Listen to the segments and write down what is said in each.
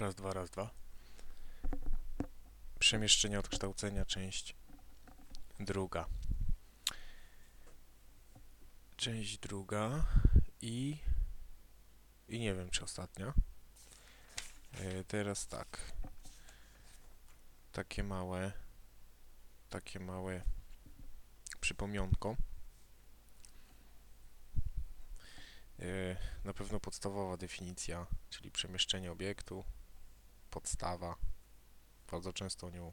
Raz, dwa, raz, dwa. Przemieszczenie odkształcenia, część druga. Część druga i... I nie wiem, czy ostatnia. E, teraz tak. Takie małe... Takie małe przypomionko. E, Na pewno podstawowa definicja, czyli przemieszczenie obiektu, podstawa. Bardzo często nią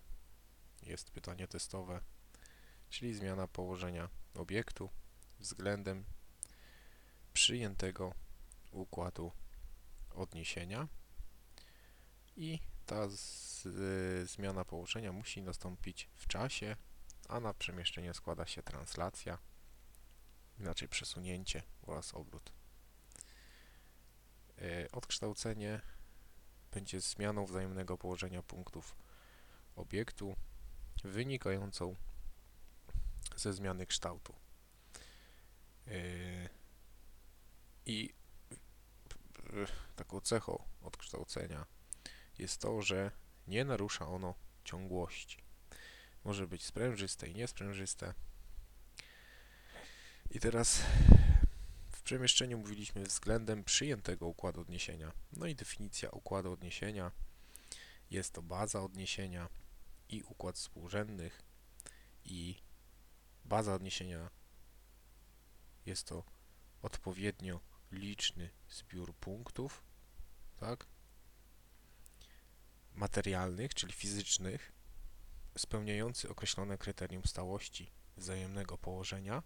jest pytanie testowe, czyli zmiana położenia obiektu względem przyjętego układu odniesienia i ta z, y, zmiana położenia musi nastąpić w czasie, a na przemieszczenie składa się translacja, inaczej przesunięcie oraz obrót. Y, Odkształcenie będzie zmianą wzajemnego położenia punktów obiektu wynikającą ze zmiany kształtu. Yy, I taką cechą odkształcenia jest to, że nie narusza ono ciągłości. Może być sprężyste i niesprężyste. I teraz przemieszczeniu mówiliśmy względem przyjętego układu odniesienia. No i definicja układu odniesienia jest to baza odniesienia i układ współrzędnych i baza odniesienia jest to odpowiednio liczny zbiór punktów, tak? Materialnych, czyli fizycznych, spełniający określone kryterium stałości wzajemnego położenia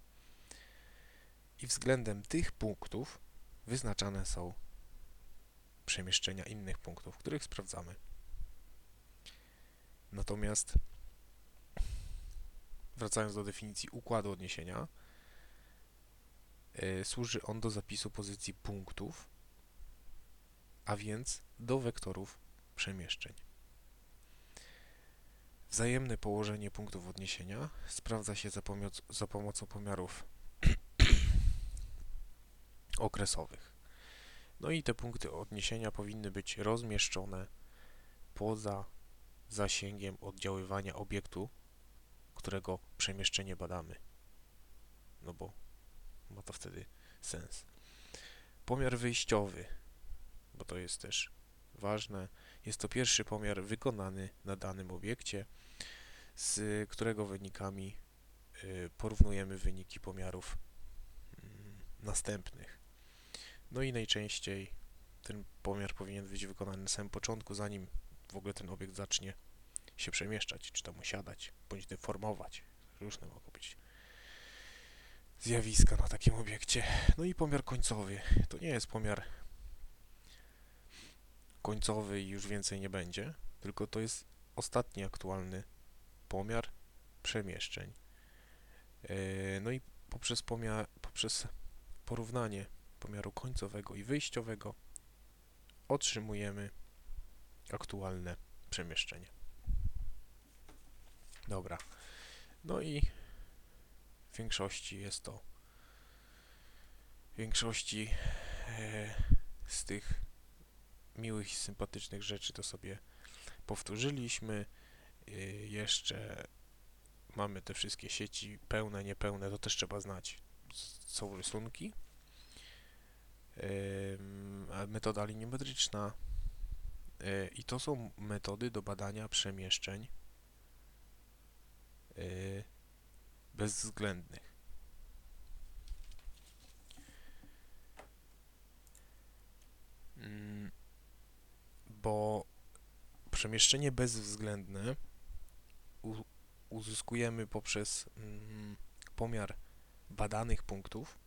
i względem tych punktów wyznaczane są przemieszczenia innych punktów, których sprawdzamy. Natomiast wracając do definicji układu odniesienia, y, służy on do zapisu pozycji punktów, a więc do wektorów przemieszczeń. Wzajemne położenie punktów odniesienia sprawdza się za, za pomocą pomiarów okresowych. No i te punkty odniesienia powinny być rozmieszczone poza zasięgiem oddziaływania obiektu, którego przemieszczenie badamy. No bo ma to wtedy sens. Pomiar wyjściowy, bo to jest też ważne, jest to pierwszy pomiar wykonany na danym obiekcie, z którego wynikami y, porównujemy wyniki pomiarów mm, następnych. No i najczęściej ten pomiar powinien być wykonany na samym początku, zanim w ogóle ten obiekt zacznie się przemieszczać, czy tam osiadać, bądź deformować. Różne mogą być zjawiska na takim obiekcie. No i pomiar końcowy. To nie jest pomiar końcowy i już więcej nie będzie, tylko to jest ostatni aktualny pomiar przemieszczeń. Yy, No i poprzez, pomiar, poprzez porównanie pomiaru końcowego i wyjściowego otrzymujemy aktualne przemieszczenie. Dobra. No i w większości jest to w większości e, z tych miłych i sympatycznych rzeczy to sobie powtórzyliśmy. E, jeszcze mamy te wszystkie sieci pełne, niepełne, to też trzeba znać. Są rysunki. Metoda liniometryczna. E, I to są metody do badania przemieszczeń e, bezwzględnych. Mm, Bo przemieszczenie bezwzględne uzyskujemy poprzez mm, pomiar badanych punktów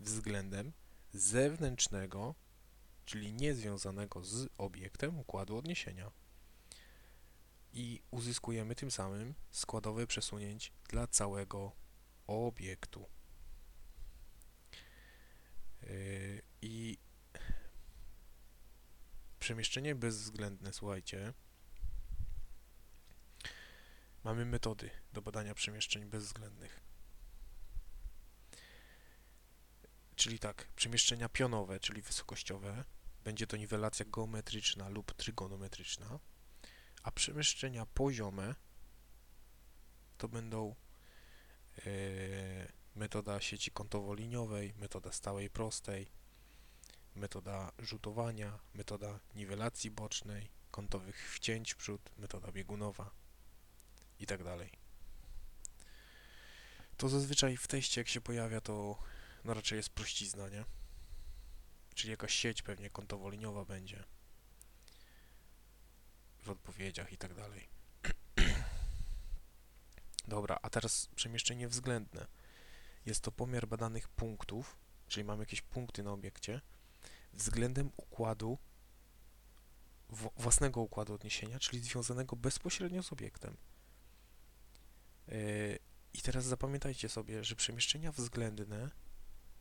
względem zewnętrznego, czyli niezwiązanego z obiektem układu odniesienia. I uzyskujemy tym samym składowe przesunięć dla całego obiektu. Yy, I przemieszczenie bezwzględne, słuchajcie, mamy metody do badania przemieszczeń bezwzględnych. Czyli tak, przemieszczenia pionowe, czyli wysokościowe, będzie to niwelacja geometryczna lub trygonometryczna, a przemieszczenia poziome to będą e, metoda sieci kątowo-liniowej, metoda stałej prostej, metoda rzutowania, metoda niwelacji bocznej, kątowych wcięć w przód, metoda biegunowa i tak dalej. To zazwyczaj w teście jak się pojawia, to no raczej jest prościzna, nie? Czyli jakaś sieć pewnie kątowo-liniowa będzie w odpowiedziach i tak dalej. Dobra, a teraz przemieszczenie względne. Jest to pomiar badanych punktów, czyli mamy jakieś punkty na obiekcie, względem układu, własnego układu odniesienia, czyli związanego bezpośrednio z obiektem. Yy, I teraz zapamiętajcie sobie, że przemieszczenia względne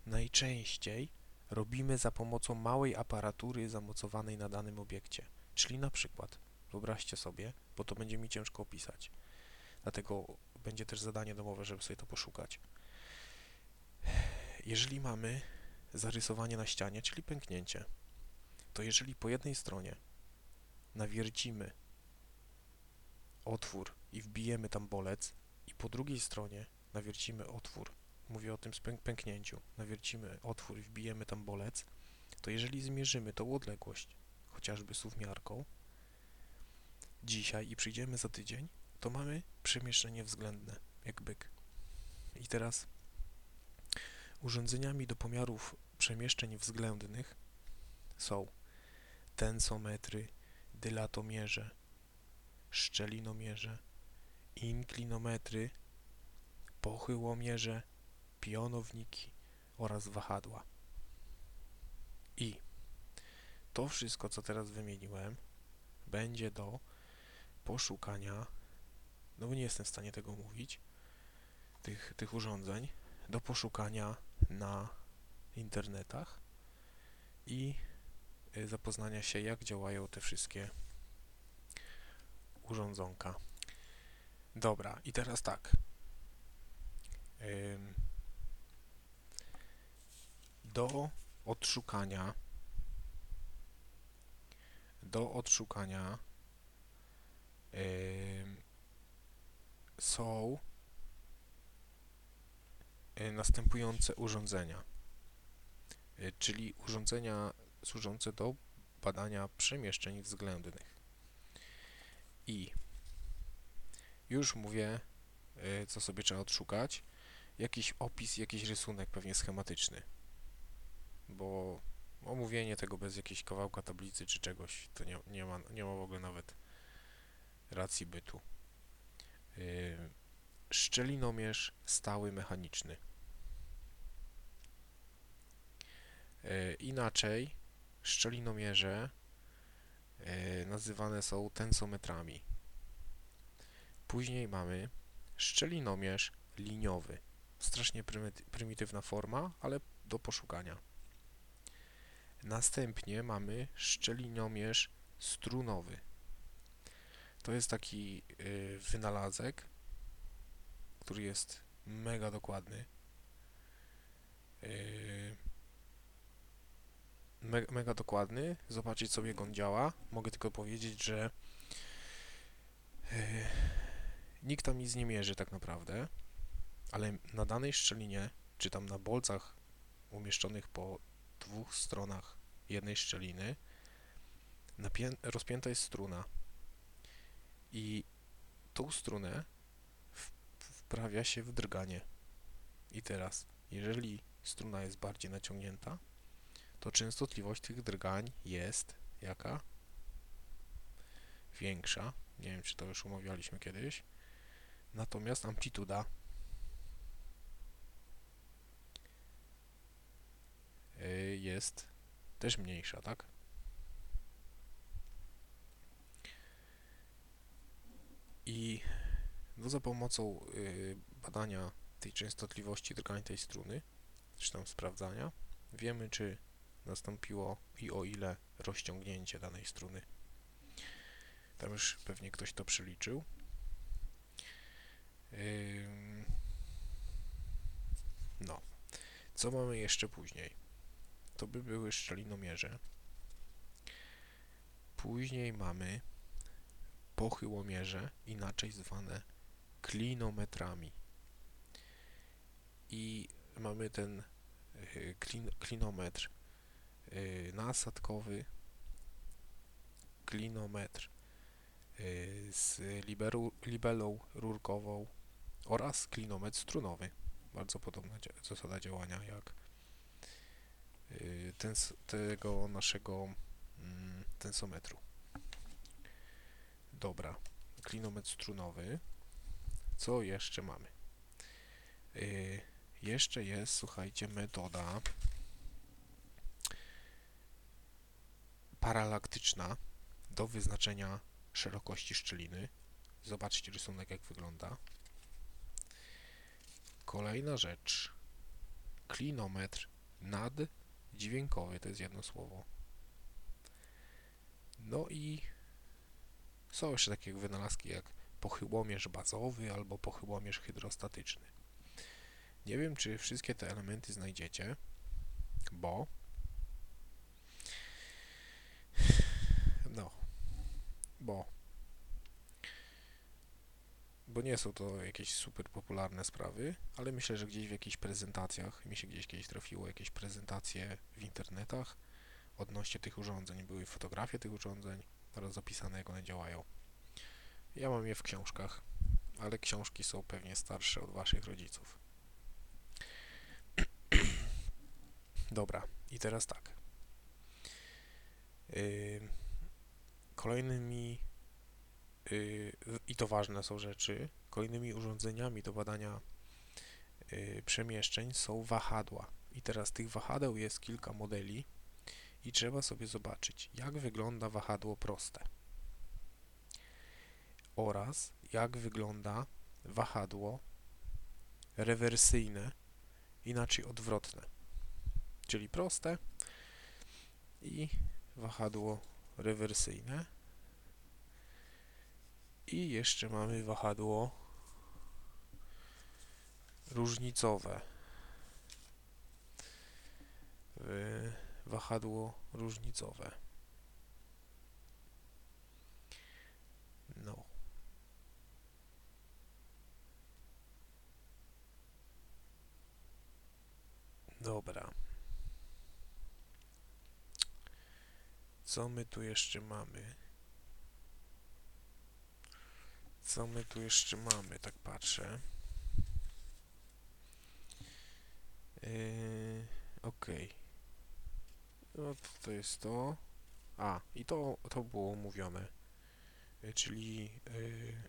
najczęściej robimy za pomocą małej aparatury zamocowanej na danym obiekcie. Czyli na przykład, wyobraźcie sobie, bo to będzie mi ciężko opisać, dlatego będzie też zadanie domowe, żeby sobie to poszukać. Jeżeli mamy zarysowanie na ścianie, czyli pęknięcie, to jeżeli po jednej stronie nawiercimy otwór i wbijemy tam bolec i po drugiej stronie nawiercimy otwór, mówię o tym pęknięciu, nawiercimy otwór i wbijemy tam bolec, to jeżeli zmierzymy tą odległość chociażby suwmiarką dzisiaj i przyjdziemy za tydzień, to mamy przemieszczenie względne, jak byk. I teraz urządzeniami do pomiarów przemieszczeń względnych są tensometry, dylatomierze, szczelinomierze, inklinometry, pochyłomierze, pionowniki oraz wahadła. I to wszystko, co teraz wymieniłem, będzie do poszukania, no bo nie jestem w stanie tego mówić, tych, tych urządzeń, do poszukania na internetach i y, zapoznania się, jak działają te wszystkie urządzonka. Dobra, i teraz tak. Ym, do odszukania do odszukania ym, są y, następujące urządzenia, y, czyli urządzenia służące do badania przemieszczeń względnych. I już mówię, y, co sobie trzeba odszukać. Jakiś opis, jakiś rysunek pewnie schematyczny. Bo omówienie tego bez jakiegoś kawałka tablicy czy czegoś, to nie, nie, ma, nie ma w ogóle nawet racji bytu. Yy, szczelinomierz stały mechaniczny. Yy, inaczej szczelinomierze yy, nazywane są tensometrami. Później mamy szczelinomierz liniowy. Strasznie prymitywna forma, ale do poszukania. Następnie mamy szczelinomierz strunowy. To jest taki y, wynalazek, który jest mega dokładny. Y, me, mega dokładny. Zobaczyć sobie jak on działa. Mogę tylko powiedzieć, że y, nikt tam nic nie mierzy tak naprawdę, ale na danej szczelinie, czy tam na bolcach umieszczonych po dwóch stronach jednej szczeliny, rozpięta jest struna i tą strunę wprawia się w drganie. I teraz, jeżeli struna jest bardziej naciągnięta, to częstotliwość tych drgań jest jaka? Większa. Nie wiem, czy to już omawialiśmy kiedyś. Natomiast amplituda jest też mniejsza, tak? I no za pomocą y, badania tej częstotliwości drgań tej struny, czy tam sprawdzania, wiemy, czy nastąpiło i o ile rozciągnięcie danej struny. Tam już pewnie ktoś to przeliczył. No. Co mamy jeszcze później? To by były szczelinomierze. Później mamy pochyłomierze, inaczej zwane klinometrami. I mamy ten y, klin, klinometr y, nasadkowy, klinometr y, z liberu, libelą rurkową oraz klinometr strunowy. Bardzo podobna zasada działania jak y, tens, tego naszego mm, tensometru. Dobra, klinometr strunowy. Co jeszcze mamy? Y, jeszcze jest, słuchajcie, metoda paralaktyczna do wyznaczenia szerokości szczeliny. Zobaczcie rysunek, jak wygląda. Kolejna rzecz. Klinometr naddźwiękowy, to jest jedno słowo. No i są jeszcze takie wynalazki jak pochyłomierz bazowy albo pochyłomierz hydrostatyczny. Nie wiem, czy wszystkie te elementy znajdziecie, bo no, bo bo nie są to jakieś super popularne sprawy, ale myślę, że gdzieś w jakichś prezentacjach, mi się gdzieś kiedyś trafiło jakieś prezentacje w internetach odnośnie tych urządzeń, były fotografie tych urządzeń oraz zapisane jak one działają. Ja mam je w książkach, ale książki są pewnie starsze od waszych rodziców. Dobra, i teraz tak. Yy, kolejnymi, i to ważne są rzeczy, kolejnymi urządzeniami do badania yy, przemieszczeń są wahadła. I teraz tych wahadeł jest kilka modeli i trzeba sobie zobaczyć, jak wygląda wahadło proste oraz jak wygląda wahadło rewersyjne, inaczej odwrotne, czyli proste i wahadło rewersyjne. I jeszcze mamy wahadło różnicowe. Wahadło różnicowe. No. Dobra. Co my tu jeszcze mamy? Co my tu jeszcze mamy? Tak patrzę. Yy, Okej. No to, jest to. A, i to, to było omówione. Yy, czyli yy,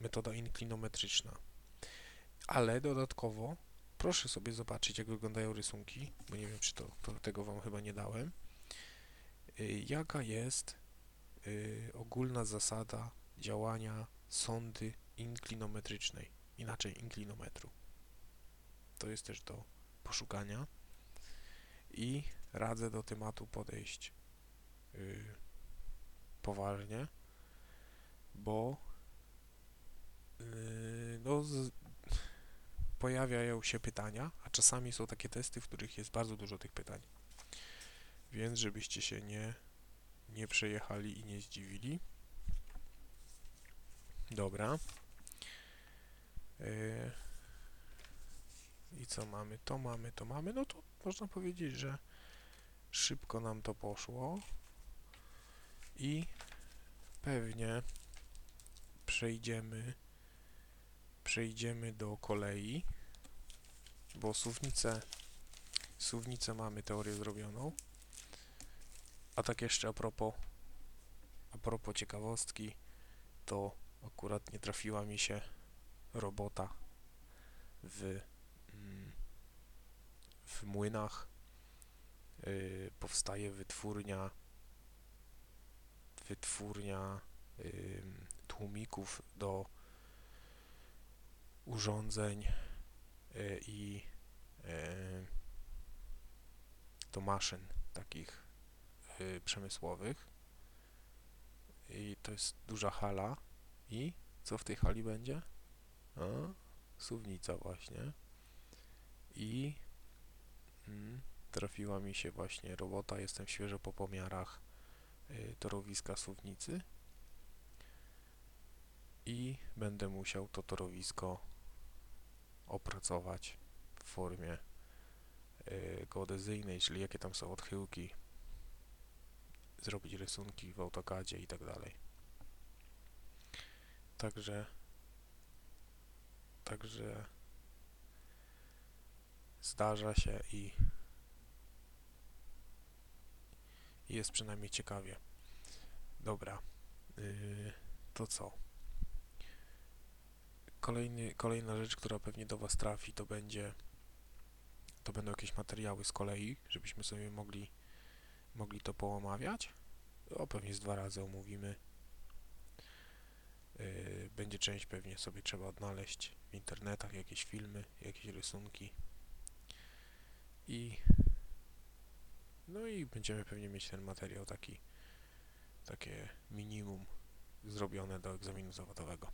metoda inklinometryczna. Ale dodatkowo proszę sobie zobaczyć, jak wyglądają rysunki, bo nie wiem, czy to, to tego Wam chyba nie dałem. Y, Jaka jest y, ogólna zasada działania sondy inklinometrycznej, inaczej inklinometru. To jest też do poszukania i radzę do tematu podejść y, poważnie, bo y, no, z, pojawiają się pytania, a czasami są takie testy, w których jest bardzo dużo tych pytań. Więc żebyście się nie, nie przejechali i nie zdziwili. Dobra. Yy, I co mamy? To mamy, to mamy. No to można powiedzieć, że szybko nam to poszło. I pewnie przejdziemy przejdziemy do kolei, bo suwnicę, suwnicę mamy teorię zrobioną. A tak jeszcze a propos, a propos ciekawostki, to akurat nie trafiła mi się robota w, mm, w młynach. Yy, powstaje wytwórnia wytwórnia tłumików do urządzeń y, i y, do maszyn takich y, przemysłowych. I to jest duża hala. I co w tej hali będzie? A, suwnica właśnie. I mm, trafiła mi się właśnie robota. Jestem świeżo po pomiarach y, torowiska Słownicy i będę musiał to torowisko opracować w formie y, geodezyjnej, czyli jakie tam są odchyłki, zrobić rysunki w AutoCADzie i tak dalej. Także także zdarza się i jest przynajmniej ciekawie. Dobra, yy, to co? Kolejny, kolejna rzecz, która pewnie do Was trafi, to będzie to będą jakieś materiały z kolei, żebyśmy sobie mogli mogli to poomawiać. O, pewnie z dwa razy omówimy. Yy, będzie część pewnie sobie trzeba odnaleźć w internetach, jakieś filmy, jakieś rysunki. I no i będziemy pewnie mieć ten materiał taki takie minimum zrobione do egzaminu zawodowego.